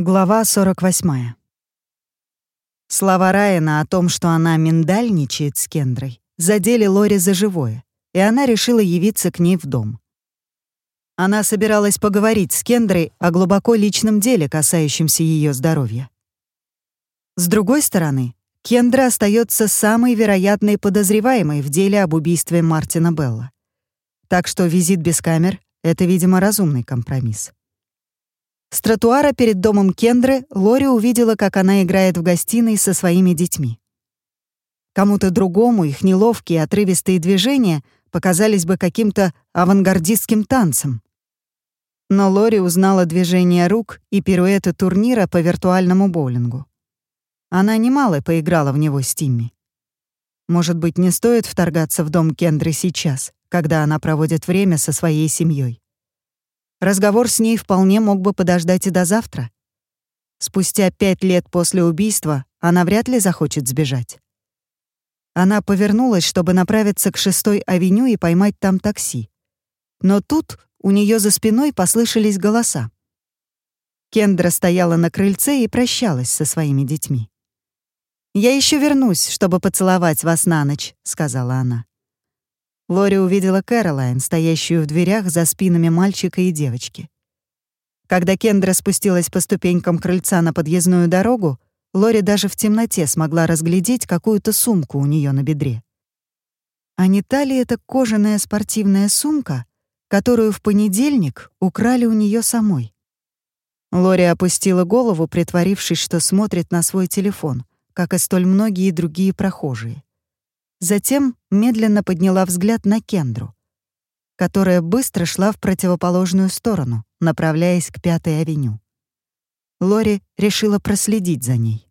Глава 48. Слова Райана о том, что она миндальничает с Кендрой, задели Лори за живое, и она решила явиться к ней в дом. Она собиралась поговорить с Кендрой о глубоко личном деле, касающемся ее здоровья. С другой стороны, Кендра остается самой вероятной подозреваемой в деле об убийстве Мартина Белла. Так что визит без камер — это, видимо, разумный компромисс. С тротуара перед домом Кендры Лори увидела, как она играет в гостиной со своими детьми. Кому-то другому их неловкие отрывистые движения показались бы каким-то авангардистским танцем. Но Лори узнала движения рук и пируэты турнира по виртуальному боулингу. Она немало поиграла в него с Тимми. Может быть, не стоит вторгаться в дом Кендры сейчас, когда она проводит время со своей семьей. Разговор с ней вполне мог бы подождать и до завтра. Спустя пять лет после убийства она вряд ли захочет сбежать. Она повернулась, чтобы направиться к шестой авеню и поймать там такси. Но тут у нее за спиной послышались голоса. Кендра стояла на крыльце и прощалась со своими детьми. «Я еще вернусь, чтобы поцеловать вас на ночь», — сказала она. Лори увидела Кэролайн, стоящую в дверях за спинами мальчика и девочки. Когда Кендра спустилась по ступенькам крыльца на подъездную дорогу, Лори даже в темноте смогла разглядеть какую-то сумку у нее на бедре. А не та ли это кожаная спортивная сумка, которую в понедельник украли у нее самой? Лори опустила голову, притворившись, что смотрит на свой телефон, как и столь многие другие прохожие. Затем медленно подняла взгляд на Кендру, которая быстро шла в противоположную сторону, направляясь к Пятой авеню. Лори решила проследить за ней.